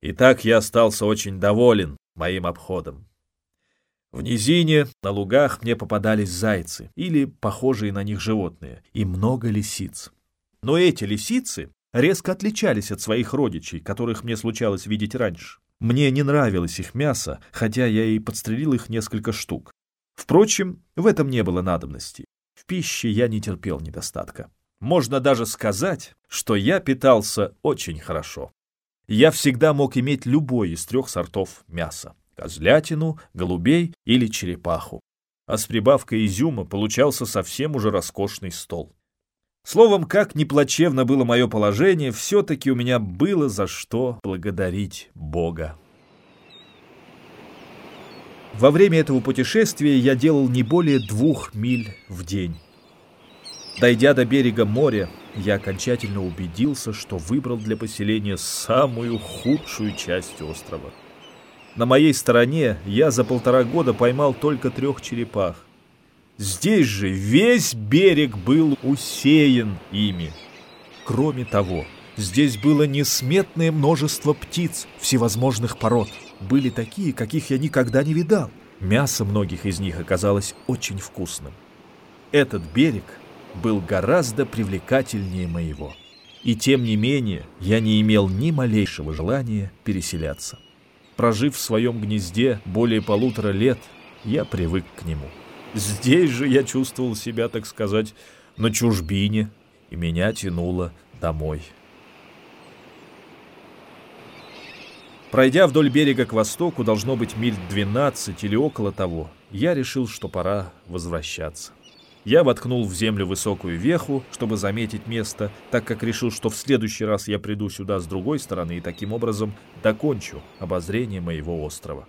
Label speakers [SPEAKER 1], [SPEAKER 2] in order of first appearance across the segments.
[SPEAKER 1] И так я остался очень доволен моим обходом. В низине, на лугах мне попадались зайцы или похожие на них животные, и много лисиц. Но эти лисицы резко отличались от своих родичей, которых мне случалось видеть раньше. Мне не нравилось их мясо, хотя я и подстрелил их несколько штук. Впрочем, в этом не было надобности. В пище я не терпел недостатка. Можно даже сказать, что я питался очень хорошо. Я всегда мог иметь любой из трех сортов мяса – козлятину, голубей или черепаху. А с прибавкой изюма получался совсем уже роскошный стол. Словом, как ни плачевно было мое положение, все-таки у меня было за что благодарить Бога. Во время этого путешествия я делал не более двух миль в день. Дойдя до берега моря, я окончательно убедился, что выбрал для поселения самую худшую часть острова. На моей стороне я за полтора года поймал только трех черепах. Здесь же весь берег был усеян ими. Кроме того, здесь было несметное множество птиц всевозможных пород. Были такие, каких я никогда не видал. Мясо многих из них оказалось очень вкусным. Этот берег был гораздо привлекательнее моего. И тем не менее, я не имел ни малейшего желания переселяться. Прожив в своем гнезде более полутора лет, я привык к нему. Здесь же я чувствовал себя, так сказать, на чужбине, и меня тянуло домой. Пройдя вдоль берега к востоку, должно быть миль 12 или около того, я решил, что пора возвращаться. Я воткнул в землю высокую веху, чтобы заметить место, так как решил, что в следующий раз я приду сюда с другой стороны и таким образом докончу обозрение моего острова.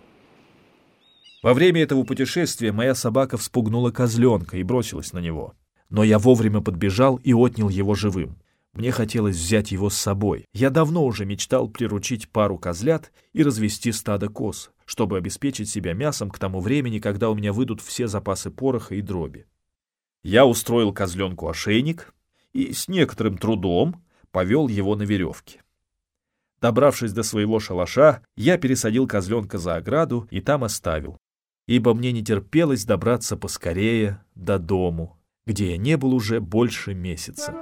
[SPEAKER 1] Во время этого путешествия моя собака вспугнула козленка и бросилась на него. Но я вовремя подбежал и отнял его живым. Мне хотелось взять его с собой. Я давно уже мечтал приручить пару козлят и развести стадо коз, чтобы обеспечить себя мясом к тому времени, когда у меня выйдут все запасы пороха и дроби. Я устроил козленку ошейник и с некоторым трудом повел его на веревке. Добравшись до своего шалаша, я пересадил козленка за ограду и там оставил, ибо мне не терпелось добраться поскорее до дому, где я не был уже больше месяца.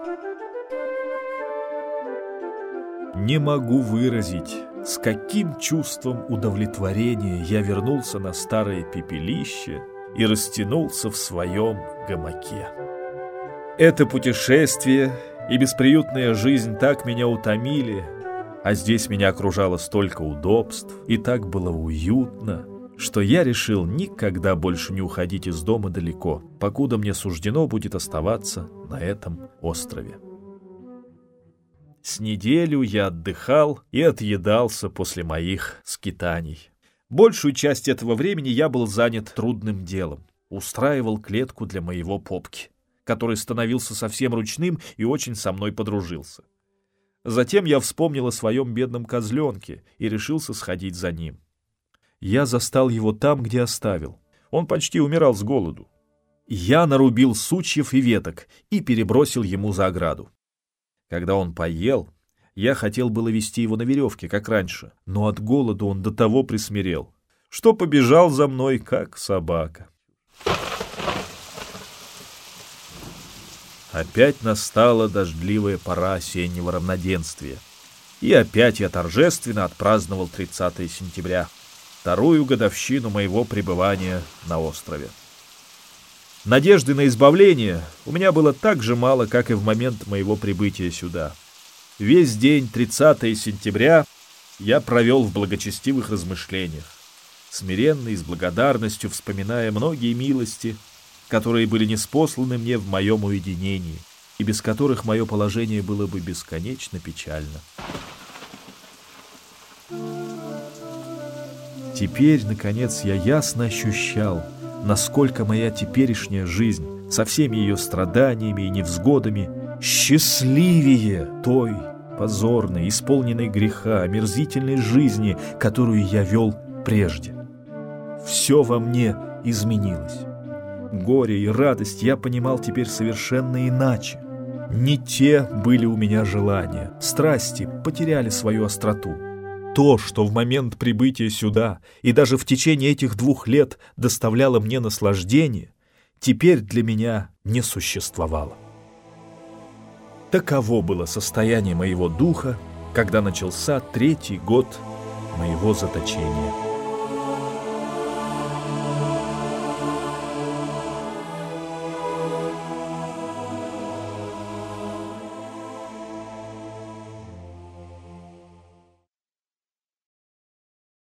[SPEAKER 1] Не могу выразить, с каким чувством удовлетворения я вернулся на старое пепелище и растянулся в своем гамаке. Это путешествие и бесприютная жизнь так меня утомили, а здесь меня окружало столько удобств, и так было уютно, что я решил никогда больше не уходить из дома далеко, покуда мне суждено будет оставаться на этом острове. С неделю я отдыхал и отъедался после моих скитаний. Большую часть этого времени я был занят трудным делом. Устраивал клетку для моего попки, который становился совсем ручным и очень со мной подружился. Затем я вспомнил о своем бедном козленке и решился сходить за ним я застал его там, где оставил. Он почти умирал с голоду. Я нарубил сучьев и веток и перебросил ему за ограду. Когда он поел, я хотел было вести его на веревке, как раньше, но от голода он до того присмирел, что побежал за мной, как собака. Опять настала дождливая пора осеннего равноденствия. И опять я торжественно отпраздновал 30 сентября вторую годовщину моего пребывания на острове. Надежды на избавление у меня было так же мало, как и в момент моего прибытия сюда. Весь день 30 сентября я провел в благочестивых размышлениях, смиренно и с благодарностью вспоминая многие милости, которые были неспосланы мне в моем уединении, и без которых мое положение было бы бесконечно печально. Теперь, наконец, я ясно ощущал, насколько моя теперешняя жизнь со всеми ее страданиями и невзгодами счастливее той позорной, исполненной греха, омерзительной жизни, которую я вел прежде. Все во мне изменилось. Горе и радость я понимал теперь совершенно иначе. Не те были у меня желания, страсти потеряли свою остроту. то, что в момент прибытия сюда и даже в течение этих двух лет доставляло мне наслаждение, теперь для меня не существовало. Таково было состояние моего духа, когда начался третий год моего заточения.